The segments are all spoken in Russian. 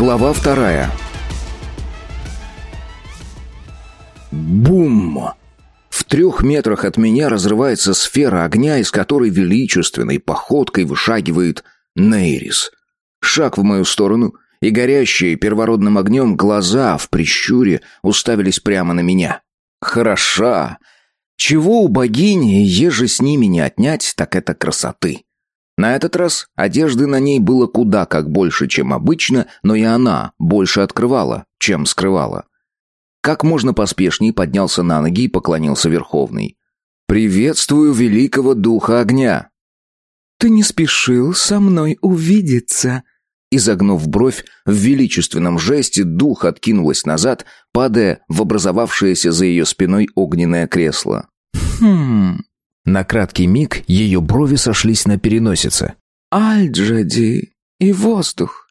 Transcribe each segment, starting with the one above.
Глава вторая. Бум! В трех метрах от меня разрывается сфера огня, из которой величественной походкой вышагивает Нейрис. Шаг в мою сторону, и горящие первородным огнем глаза в прищуре уставились прямо на меня. Хороша! Чего у богини, еже с ними не отнять, так это красоты. На этот раз одежды на ней было куда как больше, чем обычно, но и она больше открывала, чем скрывала. Как можно поспешней поднялся на ноги и поклонился Верховный. «Приветствую великого духа огня!» «Ты не спешил со мной увидеться?» Изогнув бровь, в величественном жесте дух откинулась назад, падая в образовавшееся за ее спиной огненное кресло. «Хм...» На краткий миг ее брови сошлись на переносице. «Альджади и воздух.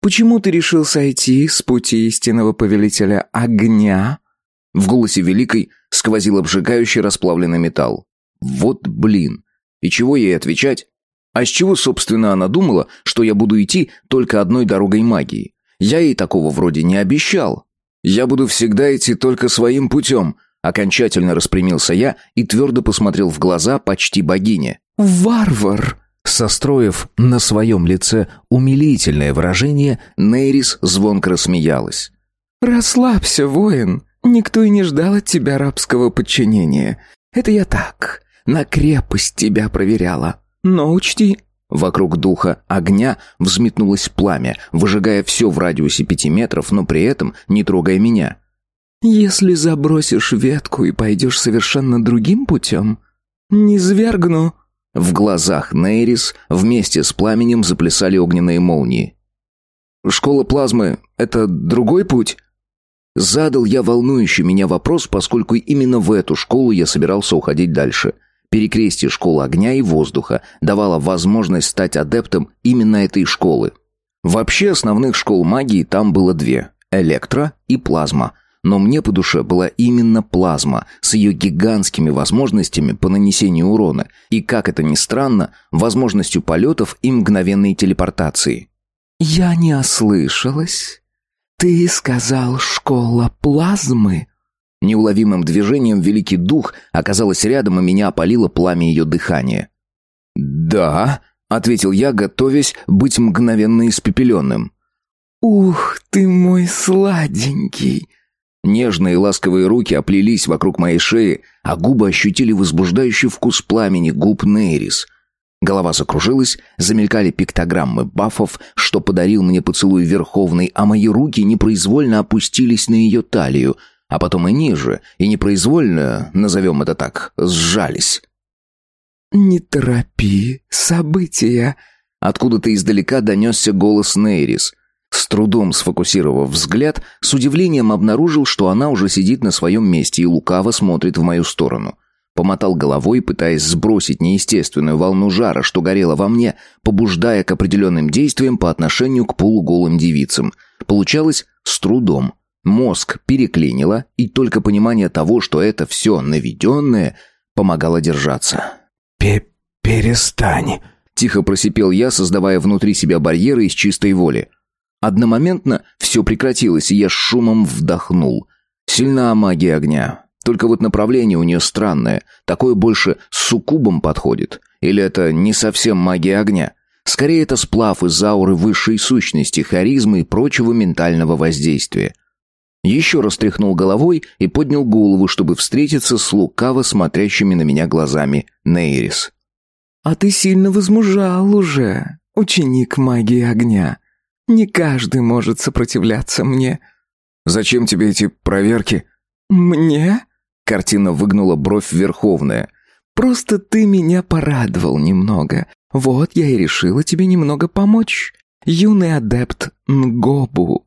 Почему ты решил сойти с пути истинного повелителя огня?» В голосе Великой сквозил обжигающий расплавленный металл. «Вот блин! И чего ей отвечать? А с чего, собственно, она думала, что я буду идти только одной дорогой магии? Я ей такого вроде не обещал. Я буду всегда идти только своим путем», Окончательно распрямился я и твердо посмотрел в глаза почти богине. «Варвар!» Состроив на своем лице умилительное выражение, Нейрис звонко рассмеялась. «Расслабься, воин. Никто и не ждал от тебя рабского подчинения. Это я так, на крепость тебя проверяла. Но учти...» Вокруг духа огня взметнулось пламя, выжигая все в радиусе пяти метров, но при этом не трогая меня. Если забросишь ветку и пойдешь совершенно другим путем, не свергну». В глазах Нейрис вместе с пламенем заплясали огненные молнии. «Школа плазмы — это другой путь?» Задал я волнующий меня вопрос, поскольку именно в эту школу я собирался уходить дальше. Перекрестие школы огня и воздуха давало возможность стать адептом именно этой школы. Вообще основных школ магии там было две — электро и плазма — но мне по душе была именно плазма с ее гигантскими возможностями по нанесению урона и, как это ни странно, возможностью полетов и мгновенной телепортации. «Я не ослышалась. Ты сказал «школа плазмы»?» Неуловимым движением Великий Дух оказалась рядом, и меня опалило пламя ее дыхания. «Да», — ответил я, готовясь быть мгновенно испепеленным. «Ух ты мой сладенький!» Нежные ласковые руки оплелись вокруг моей шеи, а губы ощутили возбуждающий вкус пламени губ Нейрис. Голова закружилась, замелькали пиктограммы бафов, что подарил мне поцелуй Верховный, а мои руки непроизвольно опустились на ее талию, а потом и ниже, и непроизвольно, назовем это так, сжались. «Не торопи события», — откуда-то издалека донесся голос Нейрис — с трудом сфокусировав взгляд, с удивлением обнаружил, что она уже сидит на своем месте и лукаво смотрит в мою сторону. Помотал головой, пытаясь сбросить неестественную волну жара, что горело во мне, побуждая к определенным действиям по отношению к полуголым девицам. Получалось с трудом. Мозг переклинило, и только понимание того, что это все наведенное, помогало держаться. Пе «Перестань», — тихо просипел я, создавая внутри себя барьеры из чистой воли. Одномоментно все прекратилось, и я шумом вдохнул. Сильна магия огня. Только вот направление у нее странное. Такое больше суккубом подходит. Или это не совсем магия огня? Скорее, это сплав из ауры высшей сущности, харизмы и прочего ментального воздействия. Еще раз тряхнул головой и поднял голову, чтобы встретиться с лукаво смотрящими на меня глазами Нейрис. «А ты сильно возмужал уже, ученик магии огня», не каждый может сопротивляться мне». «Зачем тебе эти проверки?» «Мне?» Картина выгнула бровь Верховная. «Просто ты меня порадовал немного. Вот я и решила тебе немного помочь. Юный адепт Нгобу».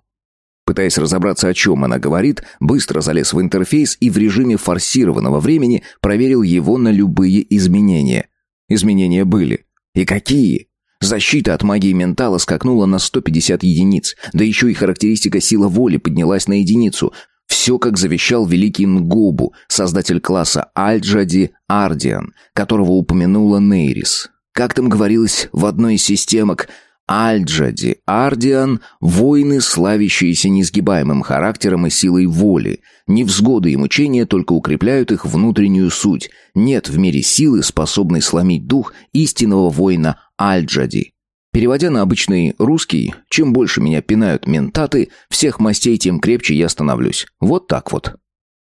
Пытаясь разобраться, о чем она говорит, быстро залез в интерфейс и в режиме форсированного времени проверил его на любые изменения. Изменения были. И какие? Защита от магии ментала скакнула на 150 единиц, да еще и характеристика сила воли поднялась на единицу. Все, как завещал великий Нгобу, создатель класса Альджади Ардиан, которого упомянула Нейрис. Как там говорилось в одной из системок, Альджади, Ардиан – воины, славящиеся несгибаемым характером и силой воли. Невзгоды и мучения только укрепляют их внутреннюю суть. Нет в мире силы, способной сломить дух истинного воина Альджади. Переводя на обычный русский, чем больше меня пинают ментаты, всех мастей, тем крепче я становлюсь. Вот так вот.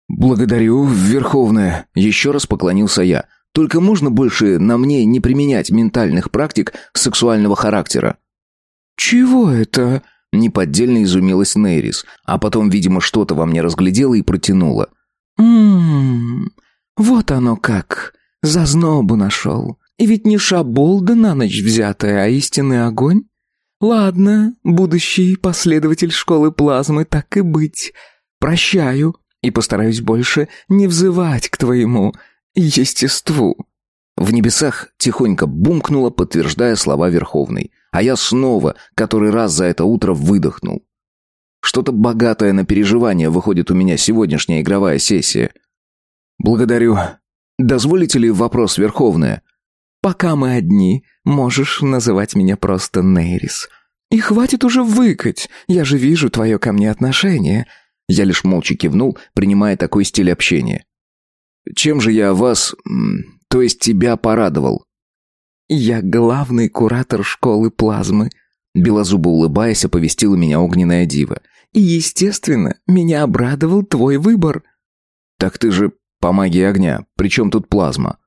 «Благодарю, Верховная», — еще раз поклонился я. «Только можно больше на мне не применять ментальных практик сексуального характера?» «Чего это?» — неподдельно изумилась Нейрис, а потом, видимо, что-то во мне разглядела и протянула. «Ммм, вот оно как, зазнобу нашел. И ведь не шаболда на ночь взятая, а истинный огонь? Ладно, будущий последователь школы плазмы, так и быть. Прощаю и постараюсь больше не взывать к твоему естеству». В небесах тихонько бумкнуло, подтверждая слова Верховной, а я снова, который раз за это утро выдохнул. Что-то богатое на переживания выходит у меня сегодняшняя игровая сессия. Благодарю. Дозволите ли вопрос Верховная? Пока мы одни, можешь называть меня просто Нейрис. И хватит уже выкать, я же вижу твое ко мне отношение». Я лишь молча кивнул, принимая такой стиль общения. «Чем же я вас, то есть тебя, порадовал?» «Я главный куратор школы плазмы», Белозубо улыбаясь, оповестила меня огненная дива. «И, естественно, меня обрадовал твой выбор». «Так ты же по магии огня. Причем тут плазма?»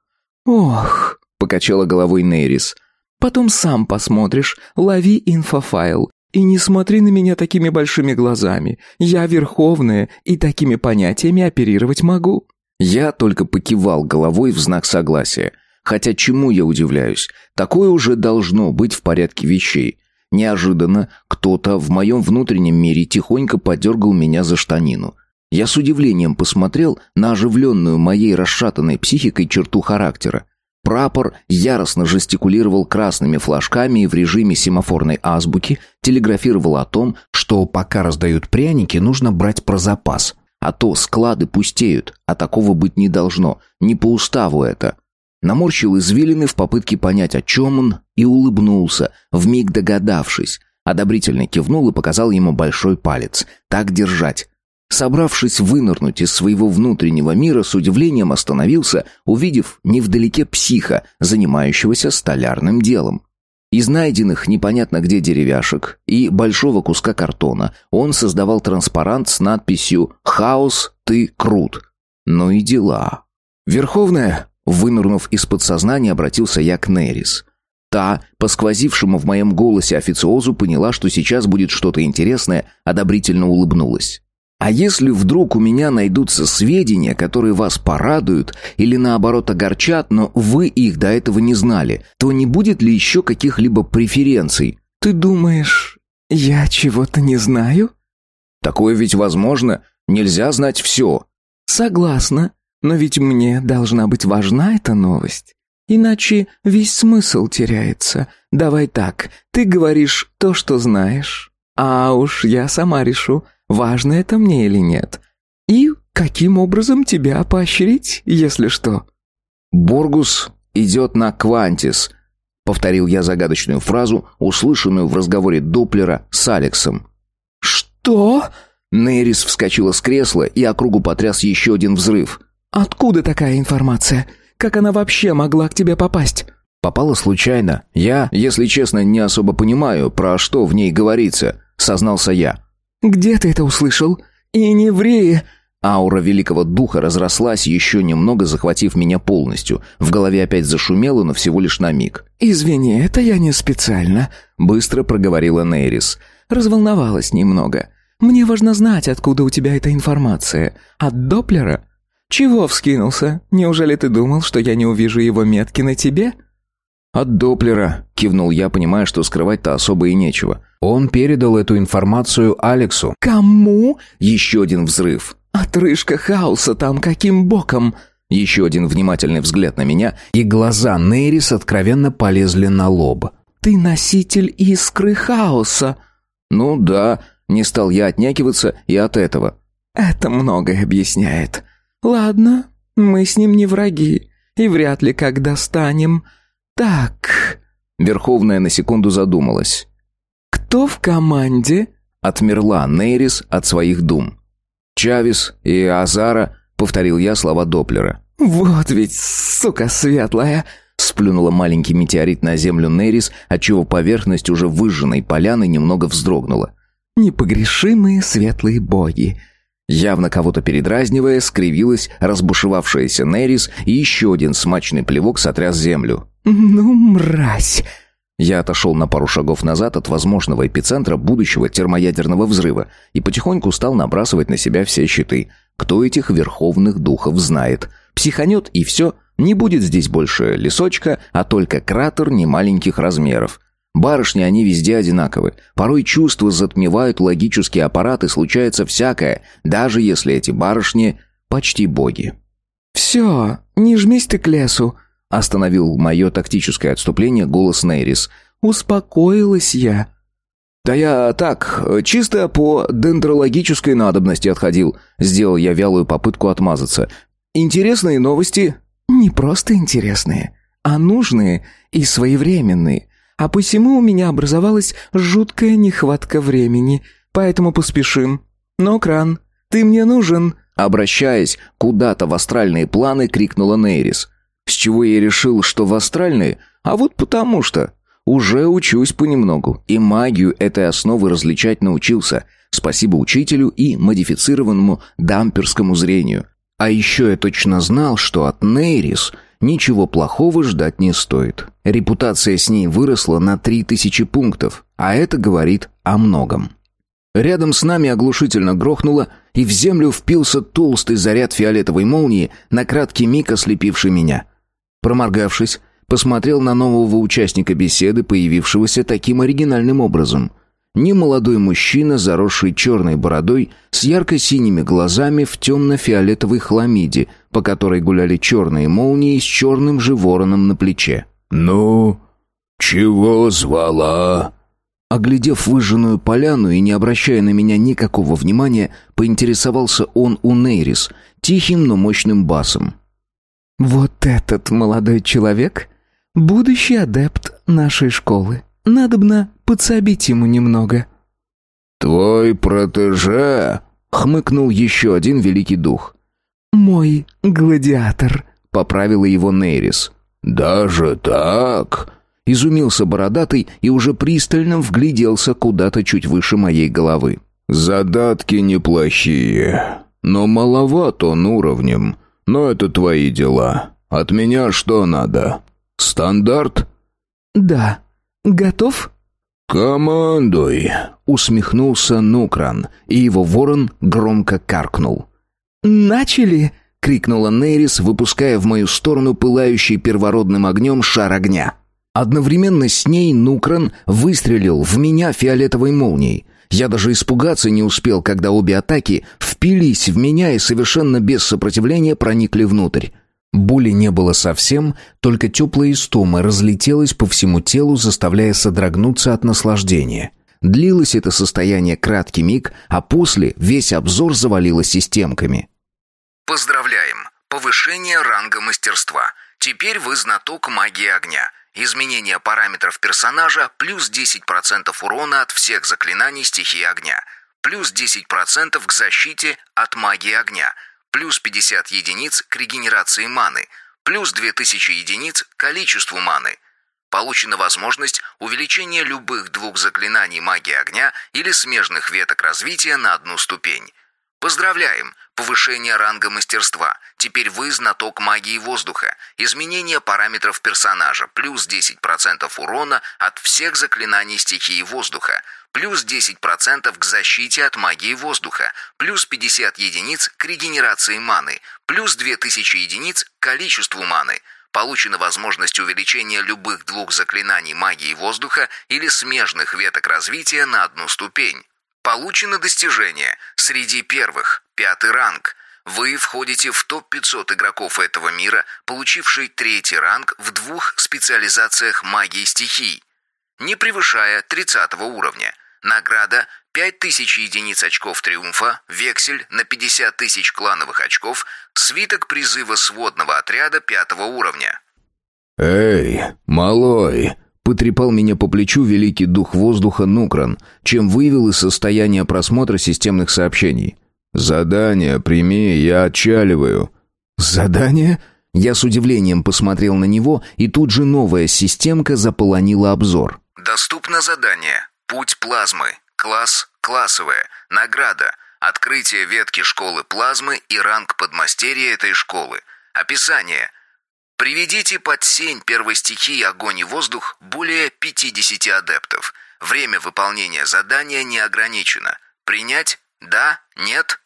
«Ох, покачала головой Нейрис. Потом сам посмотришь, лови инфофайл. И не смотри на меня такими большими глазами. Я верховная и такими понятиями оперировать могу. Я только покивал головой в знак согласия. Хотя чему я удивляюсь? Такое уже должно быть в порядке вещей. Неожиданно кто-то в моем внутреннем мире тихонько подергал меня за штанину. Я с удивлением посмотрел на оживленную моей расшатанной психикой черту характера. Прапор яростно жестикулировал красными флажками и в режиме семафорной азбуки телеграфировал о том, что пока раздают пряники, нужно брать про запас. А то склады пустеют, а такого быть не должно. Не по уставу это. Наморщил извилины в попытке понять, о чем он, и улыбнулся, вмиг догадавшись. Одобрительно кивнул и показал ему большой палец. «Так держать. Собравшись вынырнуть из своего внутреннего мира, с удивлением остановился, увидев невдалеке психа, занимающегося столярным делом. Из найденных непонятно где деревяшек и большого куска картона он создавал транспарант с надписью «Хаос, ты крут». Ну и дела. «Верховная», вынырнув из подсознания, обратился я к Нерис. Та, по сквозившему в моем голосе официозу, поняла, что сейчас будет что-то интересное, одобрительно улыбнулась. А если вдруг у меня найдутся сведения, которые вас порадуют или наоборот огорчат, но вы их до этого не знали, то не будет ли еще каких-либо преференций? Ты думаешь, я чего-то не знаю? Такое ведь возможно. Нельзя знать все. Согласна, но ведь мне должна быть важна эта новость. Иначе весь смысл теряется. Давай так, ты говоришь то, что знаешь. А уж я сама решу, важно это мне или нет. И каким образом тебя поощрить, если что?» «Боргус идет на Квантис», — повторил я загадочную фразу, услышанную в разговоре Доплера с Алексом. «Что?» Нейрис вскочила с кресла, и округу потряс еще один взрыв. «Откуда такая информация? Как она вообще могла к тебе попасть?» «Попала случайно. Я, если честно, не особо понимаю, про что в ней говорится», — сознался я. «Где ты это услышал? И не ври!» Аура великого духа разрослась, еще немного захватив меня полностью. В голове опять зашумело, но всего лишь на миг. «Извини, это я не специально», — быстро проговорила Нейрис. «Разволновалась немного. Мне важно знать, откуда у тебя эта информация. От Доплера? Чего вскинулся? Неужели ты думал, что я не увижу его метки на тебе?» «От Доплера», — кивнул я, понимая, что скрывать-то особо и нечего. Он передал эту информацию Алексу. «Кому?» Еще один взрыв. «Отрыжка хаоса там каким боком?» Еще один внимательный взгляд на меня, и глаза Нейрис откровенно полезли на лоб. «Ты носитель искры хаоса». «Ну да», — не стал я отнякиваться и от этого. «Это многое объясняет. Ладно, мы с ним не враги, и вряд ли когда станем...» «Так...» Верховная на секунду задумалась. кто в команде?» Отмерла Нейрис от своих дум. «Чавес и Азара», — повторил я слова Доплера. «Вот ведь, сука светлая!» Сплюнула маленький метеорит на землю Нерис, отчего поверхность уже выжженной поляны немного вздрогнула. «Непогрешимые светлые боги!» Явно кого-то передразнивая, скривилась разбушевавшаяся Нерис, и еще один смачный плевок сотряс землю. «Ну, мразь!» Я отошел на пару шагов назад от возможного эпицентра будущего термоядерного взрыва и потихоньку стал набрасывать на себя все щиты. Кто этих верховных духов знает? Психанет и все. Не будет здесь больше лесочка, а только кратер немаленьких размеров. Барышни, они везде одинаковы. Порой чувства затмевают логические аппараты, случается всякое, даже если эти барышни почти боги. «Все, не жмись ты к лесу», Остановил мое тактическое отступление голос Нейрис. «Успокоилась я». «Да я так, чисто по дендрологической надобности отходил», сделал я вялую попытку отмазаться. «Интересные новости?» «Не просто интересные, а нужные и своевременные. А посему у меня образовалась жуткая нехватка времени, поэтому поспешим. Но, Кран, ты мне нужен». Обращаясь куда-то в астральные планы, крикнула Нейрис. С чего я решил, что в астральные? А вот потому что. Уже учусь понемногу, и магию этой основы различать научился. Спасибо учителю и модифицированному дамперскому зрению. А еще я точно знал, что от Нейрис ничего плохого ждать не стоит. Репутация с ней выросла на 3000 пунктов, а это говорит о многом. Рядом с нами оглушительно грохнуло, и в землю впился толстый заряд фиолетовой молнии, на краткий миг ослепивший меня. Проморгавшись, посмотрел на нового участника беседы, появившегося таким оригинальным образом. Немолодой мужчина, заросший черной бородой, с ярко-синими глазами в темно-фиолетовой хламиде, по которой гуляли черные молнии с черным же вороном на плече. «Ну, чего звала?» Оглядев выжженную поляну и не обращая на меня никакого внимания, поинтересовался он у Нейрис, тихим, но мощным басом. «Вот этот молодой человек — будущий адепт нашей школы. Надобно подсобить ему немного». «Твой протеже?» — хмыкнул еще один великий дух. «Мой гладиатор», — поправила его Нейрис. «Даже так?» — изумился бородатый и уже пристально вгляделся куда-то чуть выше моей головы. «Задатки неплохие, но маловат он уровнем. Но это твои дела. От меня что надо? Стандарт? Да. Готов? Командуй, усмехнулся Нукран, и его ворон громко каркнул. Начали, крикнула Нейрис, выпуская в мою сторону пылающий первородным огнем шар огня. Одновременно с ней Нукран выстрелил в меня фиолетовой молнией. Я даже испугаться не успел, когда обе атаки впились в меня и совершенно без сопротивления проникли внутрь. Боли не было совсем, только теплая истома разлетелась по всему телу, заставляя содрогнуться от наслаждения. Длилось это состояние краткий миг, а после весь обзор завалило системками. Поздравляем! Повышение ранга мастерства. Теперь вы знаток магии огня. Изменение параметров персонажа плюс 10% урона от всех заклинаний стихии огня, плюс 10% к защите от магии огня, плюс 50 единиц к регенерации маны, плюс 2000 единиц к количеству маны. Получена возможность увеличения любых двух заклинаний магии огня или смежных веток развития на одну ступень. Поздравляем! Повышение ранга мастерства. Теперь вы знаток магии воздуха. Изменение параметров персонажа. Плюс 10% урона от всех заклинаний стихии воздуха. Плюс 10% к защите от магии воздуха. Плюс 50 единиц к регенерации маны. Плюс 2000 единиц к количеству маны. Получена возможность увеличения любых двух заклинаний магии воздуха или смежных веток развития на одну ступень. Получено достижение среди первых, пятый ранг. Вы входите в топ-500 игроков этого мира, получивший третий ранг в двух специализациях магии стихий, не превышая 30 уровня. Награда 5000 единиц очков триумфа, вексель на 50 тысяч клановых очков, свиток призыва сводного отряда пятого уровня. «Эй, малой!» Потрепал меня по плечу великий дух воздуха Нукран, чем вывел из состояния просмотра системных сообщений. «Задание прими, я отчаливаю». «Задание?» Я с удивлением посмотрел на него, и тут же новая системка заполонила обзор. Доступно задание. Путь плазмы. Класс классовая. Награда. Открытие ветки школы плазмы и ранг подмастерья этой школы. Описание. Приведите под сень первой стихии огонь и воздух более 50 адептов. Время выполнения задания не ограничено. Принять? Да? Нет?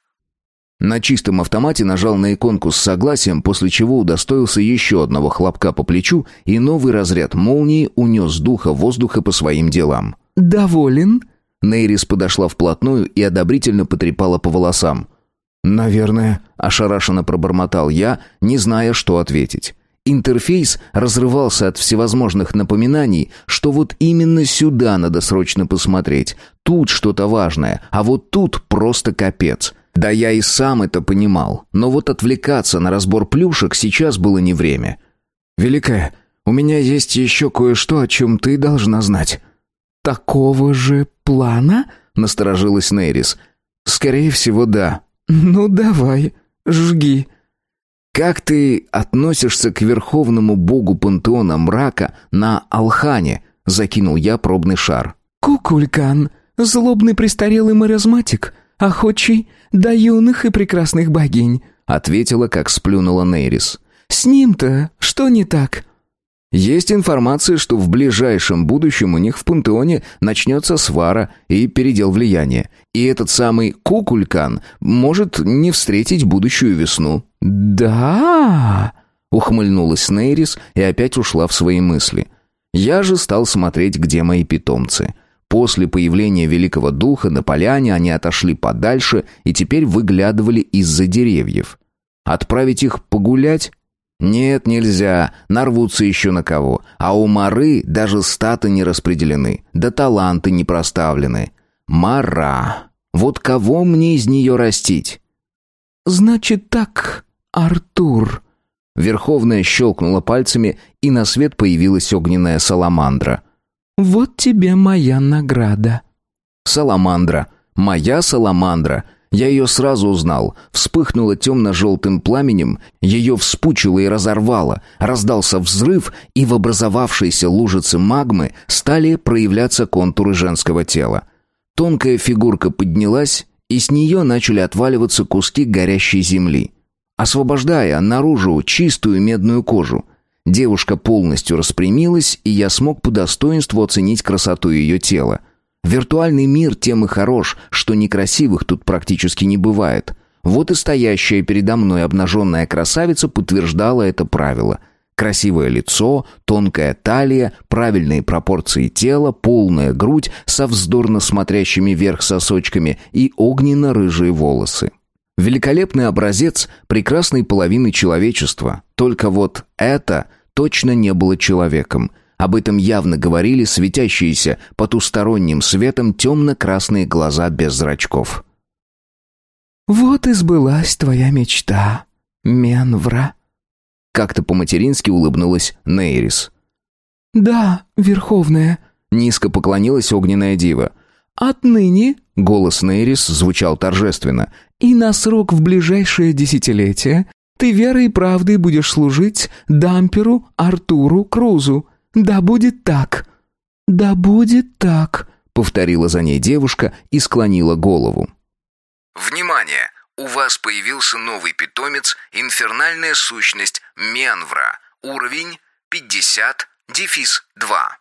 На чистом автомате нажал на иконку с согласием, после чего удостоился еще одного хлопка по плечу, и новый разряд молнии унес духа воздуха по своим делам. «Доволен?» Нейрис подошла вплотную и одобрительно потрепала по волосам. «Наверное», — ошарашенно пробормотал я, не зная, что ответить. Интерфейс разрывался от всевозможных напоминаний, что вот именно сюда надо срочно посмотреть. Тут что-то важное, а вот тут просто капец. Да я и сам это понимал, но вот отвлекаться на разбор плюшек сейчас было не время. «Великая, у меня есть еще кое-что, о чем ты должна знать». «Такого же плана?» — насторожилась Нейрис. «Скорее всего, да». «Ну, давай, жги». «Как ты относишься к верховному богу пантеона мрака на Алхане?» — закинул я пробный шар. «Кукулькан, злобный престарелый маразматик, охочий до юных и прекрасных богинь», — ответила, как сплюнула Нейрис. «С ним-то что не так?» Есть информация, что в ближайшем будущем у них в Пантеоне начнется свара и передел влияния. И этот самый Кукулькан может не встретить будущую весну. «Да?» — ухмыльнулась Нейрис и опять ушла в свои мысли. Я же стал смотреть, где мои питомцы. После появления Великого Духа на поляне они отошли подальше и теперь выглядывали из-за деревьев. Отправить их погулять? Нет, нельзя, нарвутся еще на кого. А у Мары даже статы не распределены, да таланты не проставлены. Мара. Вот кого мне из нее растить? «Значит так, Артур». Верховная щелкнула пальцами, и на свет появилась огненная саламандра. «Вот тебе моя награда». Саламандра. Моя саламандра. Я ее сразу узнал. Вспыхнула темно-желтым пламенем, ее вспучило и разорвало. Раздался взрыв, и в образовавшейся лужице магмы стали проявляться контуры женского тела. Тонкая фигурка поднялась, и с нее начали отваливаться куски горящей земли, освобождая наружу чистую медную кожу. Девушка полностью распрямилась, и я смог по достоинству оценить красоту ее тела – Виртуальный мир тем и хорош, что некрасивых тут практически не бывает. Вот и стоящая передо мной обнаженная красавица подтверждала это правило. Красивое лицо, тонкая талия, правильные пропорции тела, полная грудь со вздорно смотрящими вверх сосочками и огненно-рыжие волосы. Великолепный образец прекрасной половины человечества. Только вот это точно не было человеком – об этом явно говорили светящиеся потусторонним светом темно-красные глаза без зрачков. «Вот и сбылась твоя мечта, Менвра», — как-то по-матерински улыбнулась Нейрис. «Да, Верховная», — низко поклонилась огненная дива. «Отныне...» — голос Нейрис звучал торжественно. «И на срок в ближайшее десятилетие ты верой и правдой будешь служить дамперу Артуру Крузу, «Да будет так! Да будет так!» — повторила за ней девушка и склонила голову. «Внимание! У вас появился новый питомец «Инфернальная сущность Менвра». Уровень 50, дефис 2.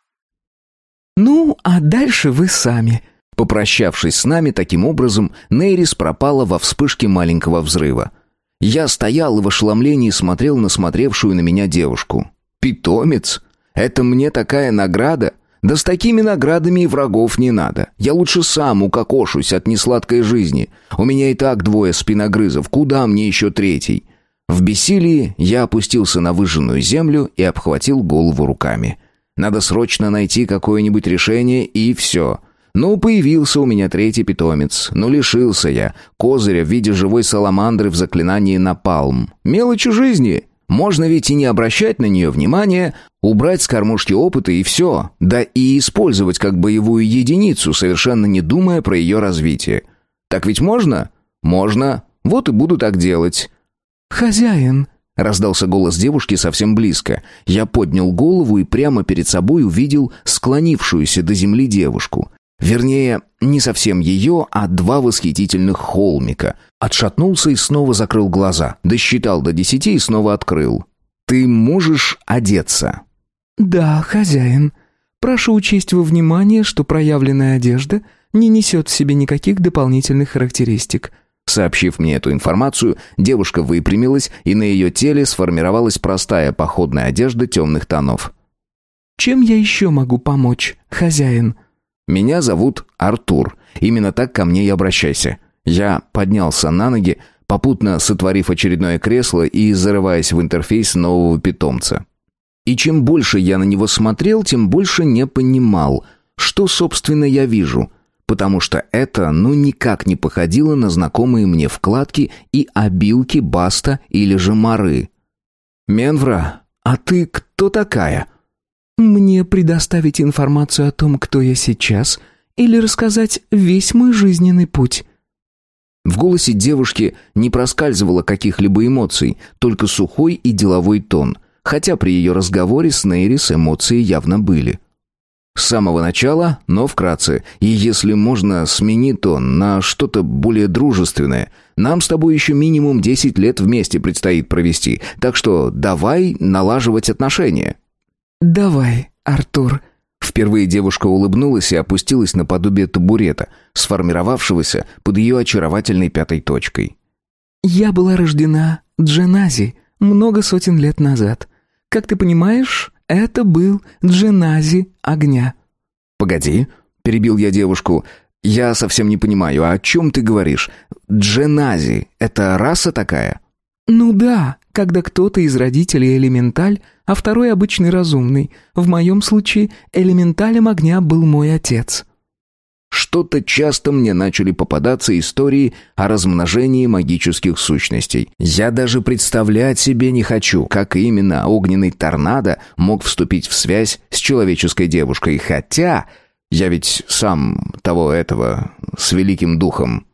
«Ну, а дальше вы сами». Попрощавшись с нами таким образом, Нейрис пропала во вспышке маленького взрыва. Я стоял и в ошеломлении смотрел на смотревшую на меня девушку. «Питомец? Это мне такая награда? Да с такими наградами и врагов не надо. Я лучше сам укокошусь от несладкой жизни. У меня и так двое спиногрызов, куда мне еще третий? В бессилии я опустился на выжженную землю и обхватил голову руками. Надо срочно найти какое-нибудь решение, и все. Ну, появился у меня третий питомец, но лишился я козыря в виде живой саламандры в заклинании «Напалм». Мелочи жизни. Можно ведь и не обращать на нее внимания, убрать с кормушки опыта и все, да и использовать как боевую единицу, совершенно не думая про ее развитие. Так ведь можно? Можно. Вот и буду так делать. «Хозяин», — раздался голос девушки совсем близко. Я поднял голову и прямо перед собой увидел склонившуюся до земли девушку. Вернее, не совсем ее, а два восхитительных холмика. Отшатнулся и снова закрыл глаза. Досчитал до десяти и снова открыл. «Ты можешь одеться?» «Да, хозяин. Прошу учесть во внимание, что проявленная одежда не несет в себе никаких дополнительных характеристик». Сообщив мне эту информацию, девушка выпрямилась, и на ее теле сформировалась простая походная одежда темных тонов. «Чем я еще могу помочь, хозяин?» Меня зовут Артур. Именно так ко мне и обращайся. Я поднялся на ноги, попутно сотворив очередное кресло и зарываясь в интерфейс нового питомца. И чем больше я на него смотрел, тем больше не понимал, что, собственно, я вижу, потому что это ну никак не походило на знакомые мне вкладки и обилки Баста или же Мары. «Менвра, а ты кто такая?» Мне предоставить информацию о том, кто я сейчас, или рассказать весь мой жизненный путь?» В голосе девушки не проскальзывало каких-либо эмоций, только сухой и деловой тон, хотя при ее разговоре с Нейрис эмоции явно были. С самого начала, но вкратце, и если можно, смени тон на что-то более дружественное. Нам с тобой еще минимум 10 лет вместе предстоит провести, так что давай налаживать отношения. «Давай, Артур». Впервые девушка улыбнулась и опустилась на подобие табурета, сформировавшегося под ее очаровательной пятой точкой. «Я была рождена Дженази много сотен лет назад. Как ты понимаешь, это был Дженази огня». «Погоди», — перебил я девушку, — «я совсем не понимаю, о чем ты говоришь? Дженази — это раса такая?» «Ну да, когда кто-то из родителей элементаль, а второй обычный разумный. В моем случае элементалем огня был мой отец». Что-то часто мне начали попадаться истории о размножении магических сущностей. Я даже представлять себе не хочу, как именно огненный торнадо мог вступить в связь с человеческой девушкой, хотя я ведь сам того этого с великим духом.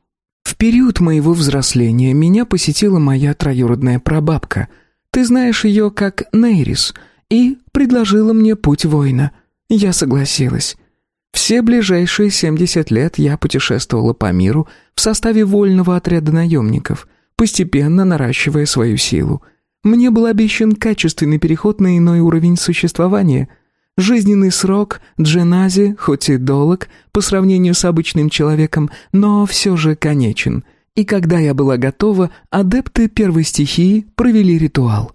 В период моего взросления меня посетила моя троюродная прабабка. Ты знаешь ее как Нейрис, и предложила мне путь воина. Я согласилась. Все ближайшие 70 лет я путешествовала по миру в составе вольного отряда наемников, постепенно наращивая свою силу. Мне был обещан качественный переход на иной уровень существования — Жизненный срок Дженази, хоть и долг по сравнению с обычным человеком, но все же конечен. И когда я была готова, адепты первой стихии провели ритуал.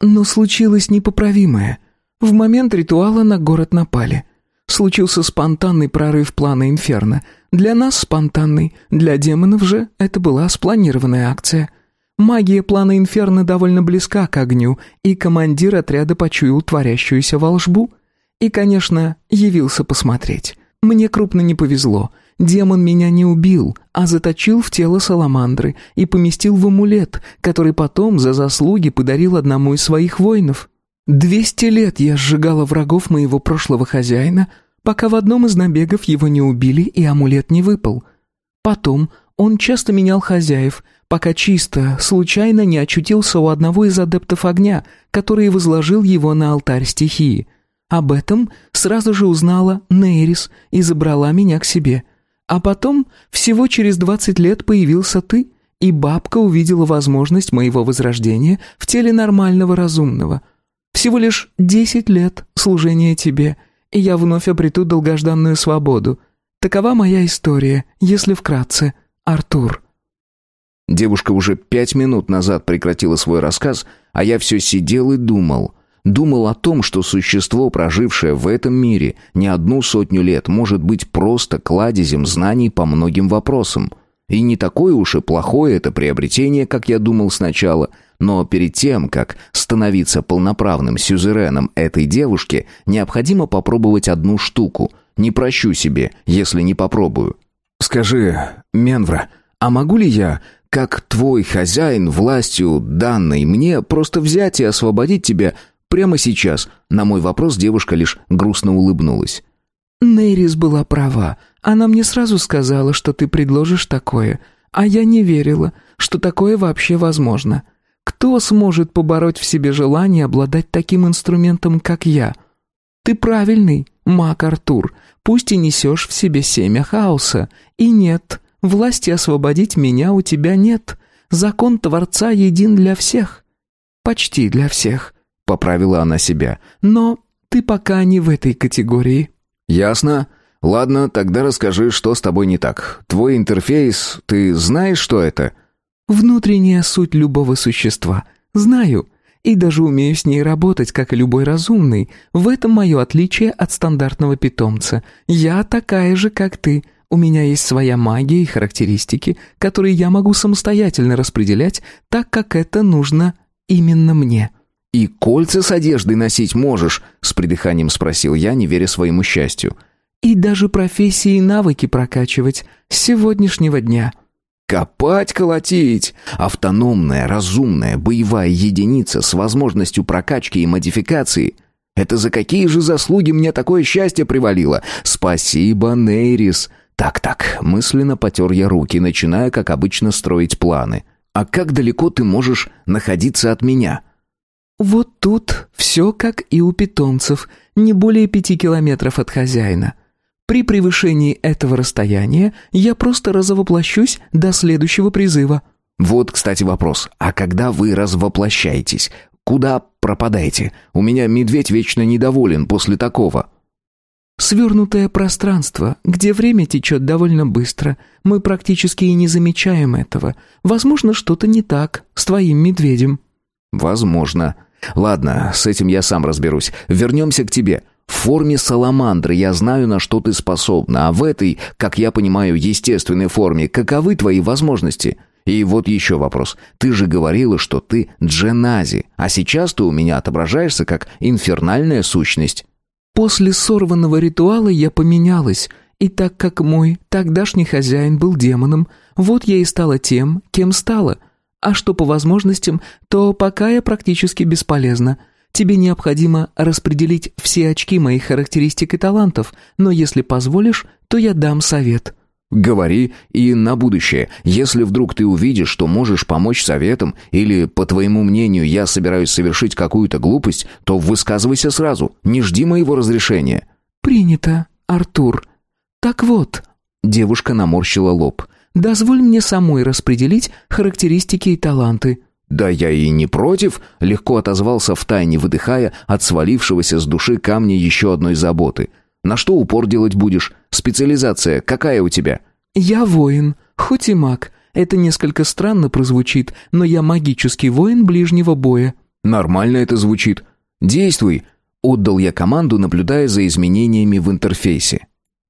Но случилось непоправимое. В момент ритуала на город напали. Случился спонтанный прорыв плана Инферно. Для нас спонтанный, для демонов же это была спланированная акция – Магия плана Инферно довольно близка к огню, и командир отряда почуял творящуюся волшбу. И, конечно, явился посмотреть. Мне крупно не повезло. Демон меня не убил, а заточил в тело саламандры и поместил в амулет, который потом за заслуги подарил одному из своих воинов. Двести лет я сжигала врагов моего прошлого хозяина, пока в одном из набегов его не убили и амулет не выпал. Потом он часто менял хозяев, пока чисто, случайно не очутился у одного из адептов огня, который возложил его на алтарь стихии. Об этом сразу же узнала Нейрис и забрала меня к себе. А потом, всего через двадцать лет появился ты, и бабка увидела возможность моего возрождения в теле нормального разумного. Всего лишь десять лет служения тебе, и я вновь обрету долгожданную свободу. Такова моя история, если вкратце, Артур». Девушка уже пять минут назад прекратила свой рассказ, а я все сидел и думал. Думал о том, что существо, прожившее в этом мире не одну сотню лет, может быть просто кладезем знаний по многим вопросам. И не такое уж и плохое это приобретение, как я думал сначала, но перед тем, как становиться полноправным сюзереном этой девушки, необходимо попробовать одну штуку. Не прощу себе, если не попробую. «Скажи, Менвра, а могу ли я как твой хозяин властью данной мне просто взять и освободить тебя прямо сейчас. На мой вопрос девушка лишь грустно улыбнулась. Нейрис была права. Она мне сразу сказала, что ты предложишь такое, а я не верила, что такое вообще возможно. Кто сможет побороть в себе желание обладать таким инструментом, как я? Ты правильный, маг Артур, пусть и несешь в себе семя хаоса. И нет, власти освободить меня у тебя нет. Закон Творца един для всех. Почти для всех, поправила она себя. Но ты пока не в этой категории. «Ясно. Ладно, тогда расскажи, что с тобой не так. Твой интерфейс, ты знаешь, что это?» «Внутренняя суть любого существа. Знаю. И даже умею с ней работать, как и любой разумный. В этом мое отличие от стандартного питомца. Я такая же, как ты. У меня есть своя магия и характеристики, которые я могу самостоятельно распределять так, как это нужно именно мне». «И кольца с одеждой носить можешь?» — с придыханием спросил я, не веря своему счастью. «И даже профессии и навыки прокачивать с сегодняшнего дня». Копать, колотить. Автономная, разумная, боевая единица с возможностью прокачки и модификации. Это за какие же заслуги мне такое счастье привалило? Спасибо, Нейрис. Так-так, мысленно потер я руки, начиная, как обычно, строить планы. А как далеко ты можешь находиться от меня?» Вот тут все как и у питомцев, не более пяти километров от хозяина. При превышении этого расстояния я просто разовоплощусь до следующего призыва. Вот, кстати, вопрос. А когда вы развоплощаетесь, куда пропадаете? У меня медведь вечно недоволен после такого. Свернутое пространство, где время течет довольно быстро. Мы практически и не замечаем этого. Возможно, что-то не так с твоим медведем. Возможно. Ладно, с этим я сам разберусь. Вернемся к тебе. В форме саламандры я знаю, на что ты способна, а в этой, как я понимаю, естественной форме, каковы твои возможности? И вот еще вопрос. Ты же говорила, что ты дженази, а сейчас ты у меня отображаешься как инфернальная сущность. После сорванного ритуала я поменялась, и так как мой тогдашний хозяин был демоном, вот я и стала тем, кем стала — а что по возможностям, то пока я практически бесполезна. Тебе необходимо распределить все очки моих характеристик и талантов, но если позволишь, то я дам совет». «Говори, и на будущее, если вдруг ты увидишь, что можешь помочь советом, или, по твоему мнению, я собираюсь совершить какую-то глупость, то высказывайся сразу, не жди моего разрешения». «Принято, Артур. Так вот...» Девушка наморщила лоб. Дозволь мне самой распределить характеристики и таланты». «Да я и не против», — легко отозвался втайне, выдыхая от свалившегося с души камня еще одной заботы. «На что упор делать будешь? Специализация какая у тебя?» «Я воин, хоть и маг. Это несколько странно прозвучит, но я магический воин ближнего боя». «Нормально это звучит. Действуй», — отдал я команду, наблюдая за изменениями в интерфейсе.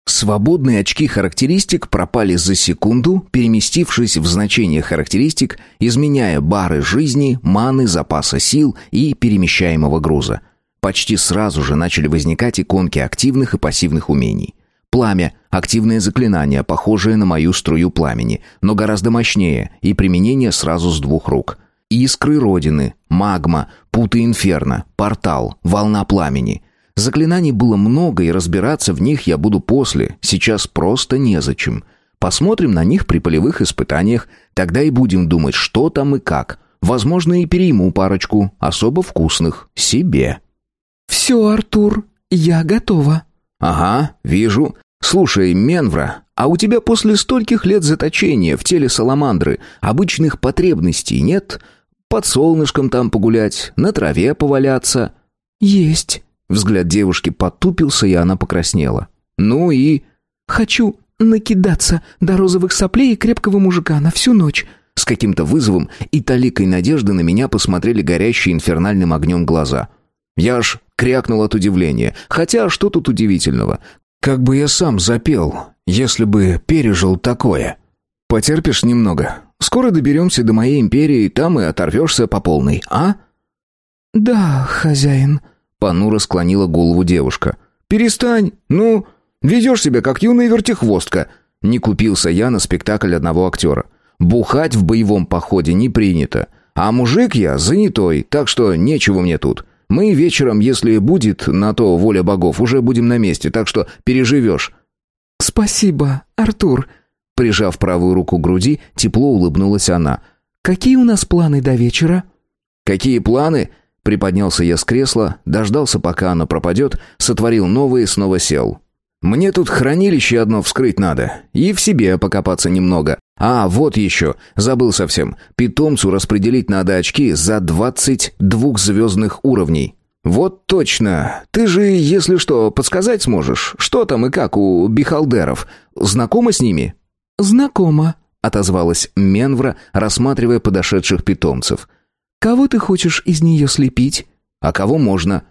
Свободные очки характеристик пропали за секунду, переместившись в значение характеристик, изменяя бары жизни, маны, запаса сил и перемещаемого груза. Почти сразу же начали возникать иконки активных и пассивных умений. Пламя – активное заклинание, похожее на мою струю пламени, но гораздо мощнее, и применение сразу с двух рук. Искры Родины, магма, путы инферно, портал, волна пламени – Заклинаний было много, и разбираться в них я буду после, сейчас просто незачем. Посмотрим на них при полевых испытаниях, тогда и будем думать, что там и как. Возможно, и перейму парочку, особо вкусных, себе. «Все, Артур, я готова». «Ага, вижу. Слушай, Менвра, а у тебя после стольких лет заточения в теле саламандры обычных потребностей нет? Под солнышком там погулять, на траве поваляться?» «Есть». Взгляд девушки потупился, и она покраснела. «Ну и...» «Хочу накидаться до розовых соплей и крепкого мужика на всю ночь». С каким-то вызовом и таликой надежды на меня посмотрели горящие инфернальным огнем глаза. Я аж крякнул от удивления. Хотя, что тут удивительного? Как бы я сам запел, если бы пережил такое. Потерпишь немного. Скоро доберемся до моей империи, там и оторвешься по полной, а? «Да, хозяин», Понуро склонила голову девушка. «Перестань! Ну, ведешь себя как юная вертихвостка!» Не купился я на спектакль одного актера. Бухать в боевом походе не принято. А мужик я занятой, так что нечего мне тут. Мы вечером, если будет на то воля богов, уже будем на месте, так что переживешь». «Спасибо, Артур», — прижав правую руку к груди, тепло улыбнулась она. «Какие у нас планы до вечера?» «Какие планы?» Приподнялся я с кресла, дождался, пока оно пропадет, сотворил новые и снова сел. «Мне тут хранилище одно вскрыть надо. И в себе покопаться немного. А, вот еще. Забыл совсем. Питомцу распределить надо очки за двадцать двухзвездных уровней». «Вот точно. Ты же, если что, подсказать сможешь, что там и как у бихалдеров. Знакома с ними?» «Знакома», — отозвалась Менвра, рассматривая подошедших питомцев. «Кого ты хочешь из нее слепить?» «А кого можно?»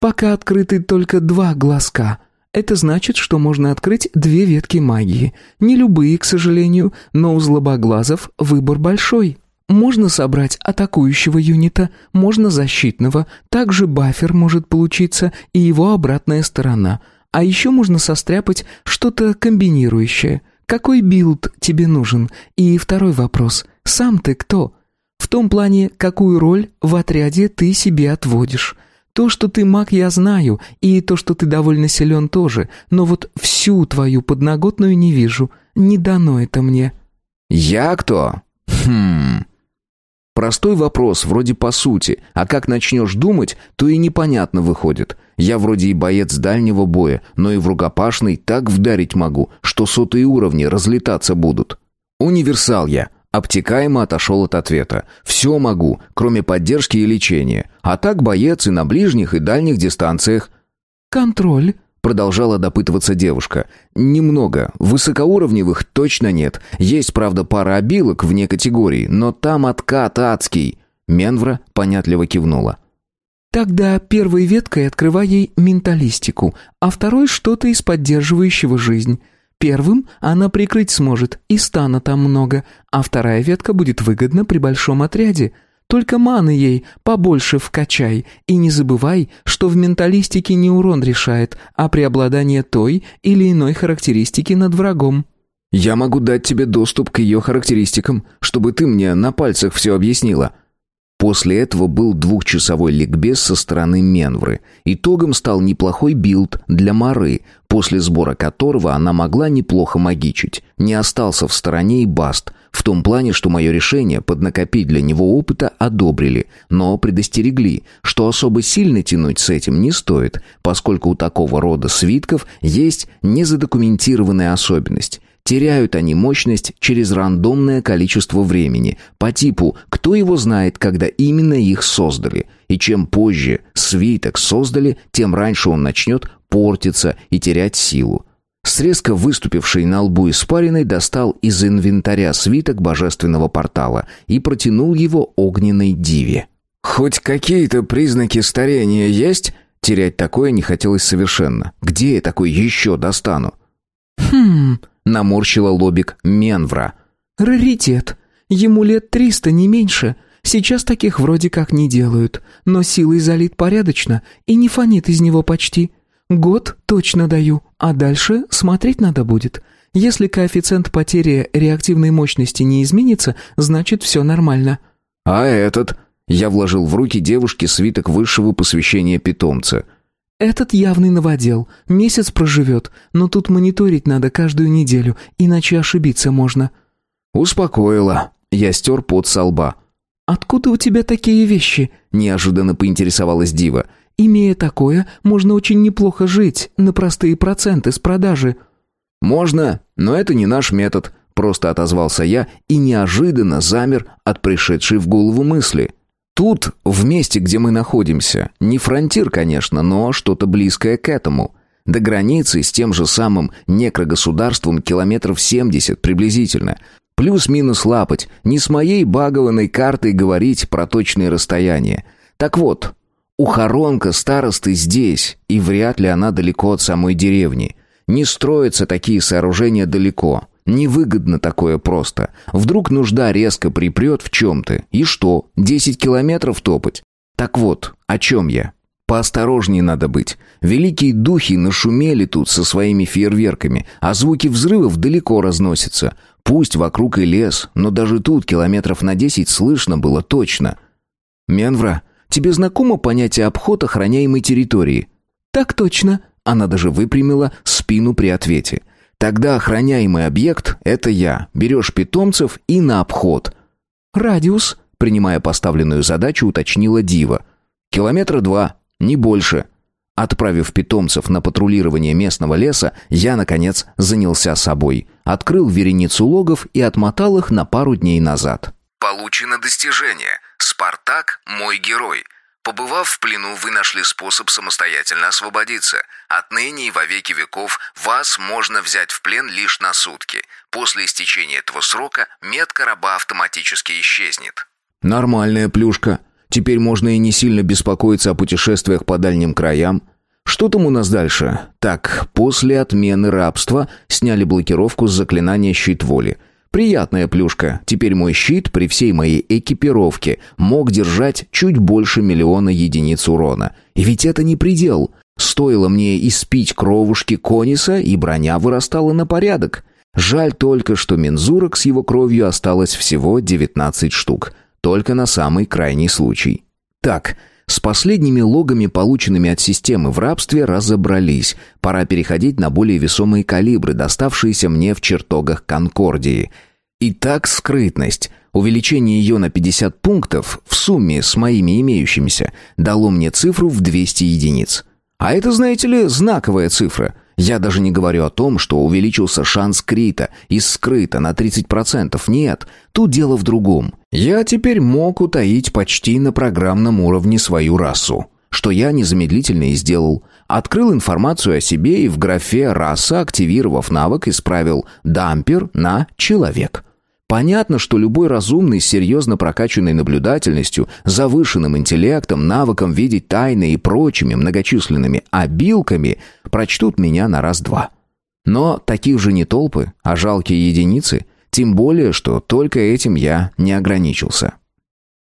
«Пока открыты только два глазка. Это значит, что можно открыть две ветки магии. Не любые, к сожалению, но у злобоглазов выбор большой. Можно собрать атакующего юнита, можно защитного, также бафер может получиться и его обратная сторона. А еще можно состряпать что-то комбинирующее. Какой билд тебе нужен? И второй вопрос. Сам ты кто? В том плане, какую роль в отряде ты себе отводишь. То, что ты маг, я знаю, и то, что ты довольно силен тоже, но вот всю твою подноготную не вижу. Не дано это мне». «Я кто?» «Хм...» Простой вопрос, вроде по сути, а как начнешь думать, то и непонятно выходит. Я вроде и боец дальнего боя, но и в рукопашный так вдарить могу, что сотые уровни разлетаться будут. Универсал я, Обтекаемо отошел от ответа. «Все могу, кроме поддержки и лечения. А так боец и на ближних, и дальних дистанциях». «Контроль?» — продолжала допытываться девушка. «Немного. Высокоуровневых точно нет. Есть, правда, пара обилок вне категории, но там откат адский». Менвра понятливо кивнула. «Тогда первой веткой открывай ей менталистику, а второй что-то из поддерживающего жизнь». Первым она прикрыть сможет, и стана там много, а вторая ветка будет выгодна при большом отряде. Только маны ей побольше вкачай, и не забывай, что в менталистике не урон решает, а преобладание той или иной характеристики над врагом». «Я могу дать тебе доступ к ее характеристикам, чтобы ты мне на пальцах все объяснила», После этого был двухчасовой ликбез со стороны Менвры. Итогом стал неплохой билд для Мары, после сбора которого она могла неплохо магичить. Не остался в стороне и Баст, в том плане, что мое решение поднакопить для него опыта одобрили, но предостерегли, что особо сильно тянуть с этим не стоит, поскольку у такого рода свитков есть незадокументированная особенность. Теряют они мощность через рандомное количество времени, по типу «кто его знает, когда именно их создали». И чем позже свиток создали, тем раньше он начнет портиться и терять силу. С резко выступившей на лбу испариной достал из инвентаря свиток божественного портала и протянул его огненной диве. «Хоть какие-то признаки старения есть?» Терять такое не хотелось совершенно. «Где я такой еще достану?» «Хм...» Наморщила лобик Менвра. «Раритет. Ему лет триста, не меньше. Сейчас таких вроде как не делают. Но силой залит порядочно и не фонит из него почти. Год точно даю, а дальше смотреть надо будет. Если коэффициент потери реактивной мощности не изменится, значит все нормально». «А этот?» Я вложил в руки девушки свиток высшего посвящения питомца – «Этот явный новодел. Месяц проживет, но тут мониторить надо каждую неделю, иначе ошибиться можно». «Успокоила». Я стер пот со лба. «Откуда у тебя такие вещи?» – неожиданно поинтересовалась Дива. «Имея такое, можно очень неплохо жить, на простые проценты с продажи». «Можно, но это не наш метод», – просто отозвался я и неожиданно замер от пришедшей в голову мысли. Тут, в месте, где мы находимся, не фронтир, конечно, но что-то близкое к этому. До границы с тем же самым некрогосударством километров 70 приблизительно. Плюс-минус лапать, не с моей багованной картой говорить про точные расстояния. Так вот, ухоронка старосты здесь, и вряд ли она далеко от самой деревни. Не строятся такие сооружения далеко. Невыгодно такое просто. Вдруг нужда резко припрет в чем-то. И что, 10 километров топать? Так вот, о чем я? Поосторожнее надо быть. Великие духи нашумели тут со своими фейерверками, а звуки взрывов далеко разносятся. Пусть вокруг и лес, но даже тут километров на десять слышно было точно. «Менвра, тебе знакомо понятие обход охраняемой территории?» «Так точно». Она даже выпрямила спину при ответе. «Тогда охраняемый объект — это я. Берешь питомцев и на обход». «Радиус?» — принимая поставленную задачу, уточнила Дива. «Километра два, не больше». Отправив питомцев на патрулирование местного леса, я, наконец, занялся собой. Открыл вереницу логов и отмотал их на пару дней назад. Получено достижение. Спартак – мой герой. Побывав в плену, вы нашли способ самостоятельно освободиться. Отныне и во веки веков вас можно взять в плен лишь на сутки. После истечения этого срока метка раба автоматически исчезнет. Нормальная плюшка. Теперь можно и не сильно беспокоиться о путешествиях по дальним краям. Что там у нас дальше? Так, после отмены рабства сняли блокировку с заклинания «Щит воли». Приятная плюшка. Теперь мой щит при всей моей экипировке мог держать чуть больше миллиона единиц урона. И ведь это не предел. Стоило мне испить кровушки Кониса, и броня вырастала на порядок. Жаль только, что мензурок с его кровью осталось всего 19 штук. Только на самый крайний случай. Так, с последними логами, полученными от системы в рабстве, разобрались. Пора переходить на более весомые калибры, доставшиеся мне в чертогах Конкордии. Итак, скрытность. Увеличение ее на 50 пунктов в сумме с моими имеющимися дало мне цифру в 200 единиц. А это, знаете ли, знаковая цифра – я даже не говорю о том, что увеличился шанс крита из скрыта на 30%. Нет, тут дело в другом. Я теперь мог утаить почти на программном уровне свою расу. Что я незамедлительно и сделал. Открыл информацию о себе и в графе «раса», активировав навык, исправил «дампер» на «человек». Понятно, что любой разумный с серьезно прокачанной наблюдательностью, завышенным интеллектом, навыком видеть тайны и прочими многочисленными обилками прочтут меня на раз-два. Но таких же не толпы, а жалкие единицы, тем более, что только этим я не ограничился.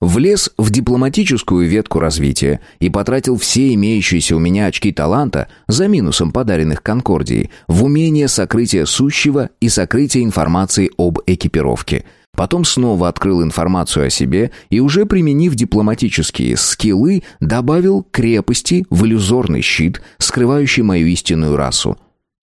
Влез в дипломатическую ветку развития и потратил все имеющиеся у меня очки таланта за минусом подаренных Конкордии в умение сокрытия сущего и сокрытия информации об экипировке. Потом снова открыл информацию о себе и уже применив дипломатические скиллы, добавил крепости в иллюзорный щит, скрывающий мою истинную расу.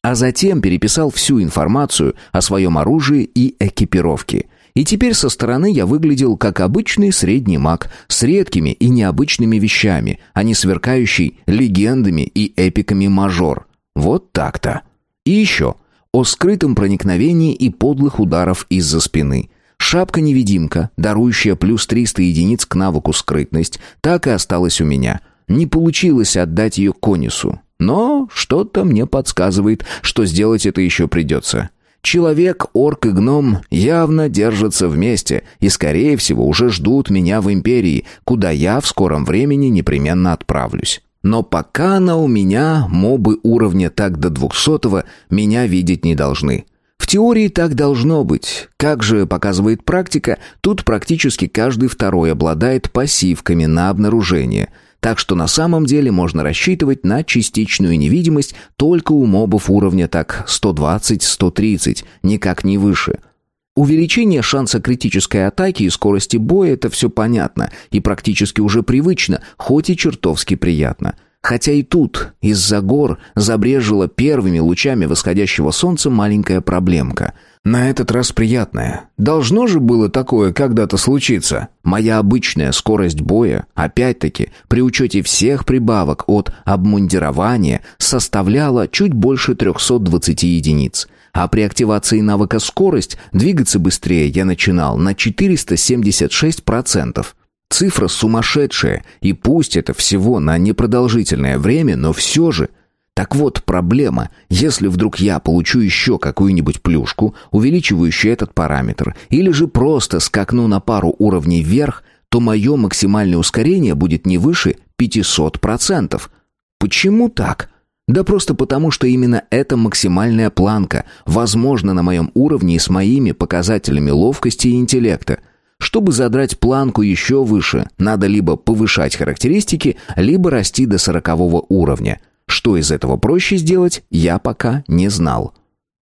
А затем переписал всю информацию о своем оружии и экипировке – и теперь со стороны я выглядел как обычный средний маг с редкими и необычными вещами, а не сверкающий легендами и эпиками мажор. Вот так-то. И еще о скрытом проникновении и подлых ударов из-за спины. Шапка-невидимка, дарующая плюс 300 единиц к навыку скрытность, так и осталась у меня. Не получилось отдать ее Конису. Но что-то мне подсказывает, что сделать это еще придется. Человек, орк и гном явно держатся вместе и, скорее всего, уже ждут меня в Империи, куда я в скором времени непременно отправлюсь. Но пока она у меня, мобы уровня так до двухсотого меня видеть не должны. В теории так должно быть. Как же показывает практика, тут практически каждый второй обладает пассивками на обнаружение – так что на самом деле можно рассчитывать на частичную невидимость только у мобов уровня так 120-130, никак не выше. Увеличение шанса критической атаки и скорости боя – это все понятно и практически уже привычно, хоть и чертовски приятно. Хотя и тут, из-за гор, забрежила первыми лучами восходящего солнца маленькая проблемка – на этот раз приятное. Должно же было такое когда-то случиться. Моя обычная скорость боя, опять-таки, при учете всех прибавок от обмундирования, составляла чуть больше 320 единиц. А при активации навыка «Скорость» двигаться быстрее я начинал на 476%. Цифра сумасшедшая, и пусть это всего на непродолжительное время, но все же – так вот, проблема. Если вдруг я получу еще какую-нибудь плюшку, увеличивающую этот параметр, или же просто скакну на пару уровней вверх, то мое максимальное ускорение будет не выше 500%. Почему так? Да просто потому, что именно эта максимальная планка возможна на моем уровне и с моими показателями ловкости и интеллекта. Чтобы задрать планку еще выше, надо либо повышать характеристики, либо расти до сорокового уровня – что из этого проще сделать, я пока не знал.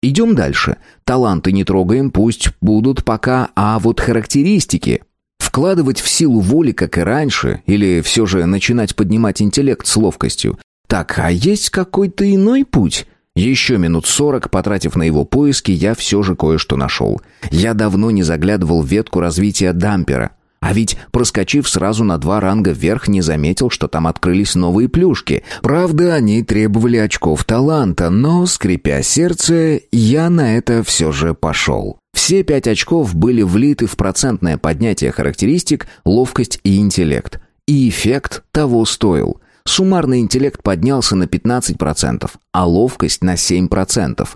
Идем дальше. Таланты не трогаем, пусть будут пока, а вот характеристики. Вкладывать в силу воли, как и раньше, или все же начинать поднимать интеллект с ловкостью. Так, а есть какой-то иной путь? Еще минут сорок, потратив на его поиски, я все же кое-что нашел. Я давно не заглядывал в ветку развития дампера. А ведь, проскочив сразу на два ранга вверх, не заметил, что там открылись новые плюшки. Правда, они требовали очков таланта, но, скрипя сердце, я на это все же пошел. Все пять очков были влиты в процентное поднятие характеристик, ловкость и интеллект. И эффект того стоил. Суммарный интеллект поднялся на 15%, а ловкость на 7%.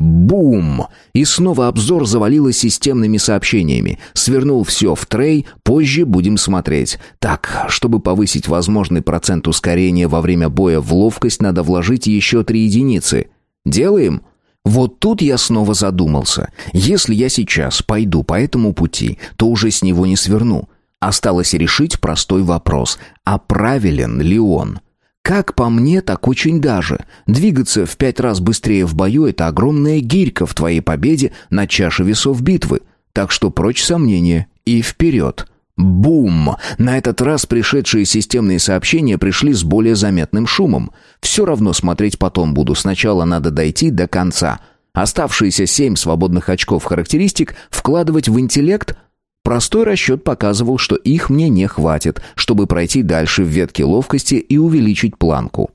Бум! И снова обзор завалило системными сообщениями. Свернул все в трей, позже будем смотреть. Так, чтобы повысить возможный процент ускорения во время боя в ловкость, надо вложить еще три единицы. Делаем? Вот тут я снова задумался. Если я сейчас пойду по этому пути, то уже с него не сверну. Осталось решить простой вопрос. А правилен ли он? Как по мне, так очень даже. Двигаться в пять раз быстрее в бою — это огромная гирька в твоей победе на чаше весов битвы. Так что прочь сомнения и вперед. Бум! На этот раз пришедшие системные сообщения пришли с более заметным шумом. Все равно смотреть потом буду. Сначала надо дойти до конца. Оставшиеся семь свободных очков характеристик вкладывать в интеллект — Простой расчет показывал, что их мне не хватит, чтобы пройти дальше в ветке ловкости и увеличить планку.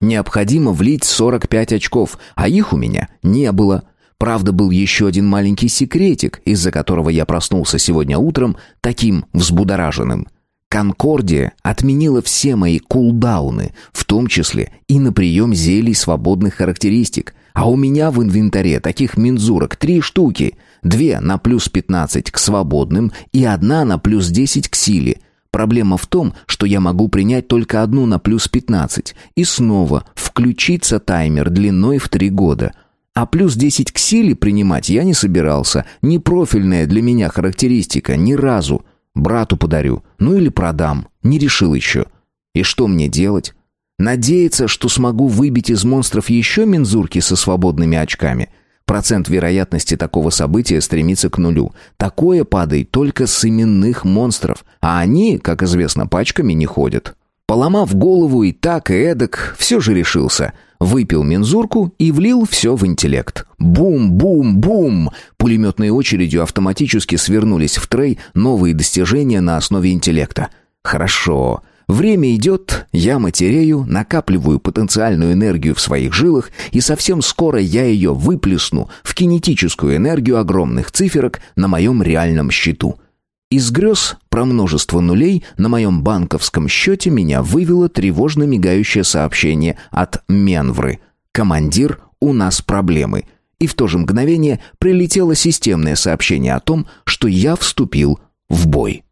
Необходимо влить 45 очков, а их у меня не было. Правда, был еще один маленький секретик, из-за которого я проснулся сегодня утром таким взбудораженным. Конкордия отменила все мои кулдауны, в том числе и на прием зелий свободных характеристик. А у меня в инвентаре таких мензурок три штуки — Две на плюс 15 к свободным и одна на плюс 10 к силе. Проблема в том, что я могу принять только одну на плюс 15 и снова включится таймер длиной в 3 года. А плюс 10 к силе принимать я не собирался. Не профильная для меня характеристика, ни разу. Брату подарю, ну или продам. Не решил еще. И что мне делать? Надеяться, что смогу выбить из монстров еще мензурки со свободными очками – Процент вероятности такого события стремится к нулю. Такое падает только с именных монстров, а они, как известно, пачками не ходят. Поломав голову и так, и эдак, все же решился. Выпил мензурку и влил все в интеллект. Бум-бум-бум! Пулеметной очередью автоматически свернулись в трей новые достижения на основе интеллекта. Хорошо. Время идет, я матерею, накапливаю потенциальную энергию в своих жилах, и совсем скоро я ее выплесну в кинетическую энергию огромных циферок на моем реальном счету. Из грез про множество нулей на моем банковском счете меня вывело тревожно мигающее сообщение от Менвры. «Командир, у нас проблемы». И в то же мгновение прилетело системное сообщение о том, что я вступил в бой.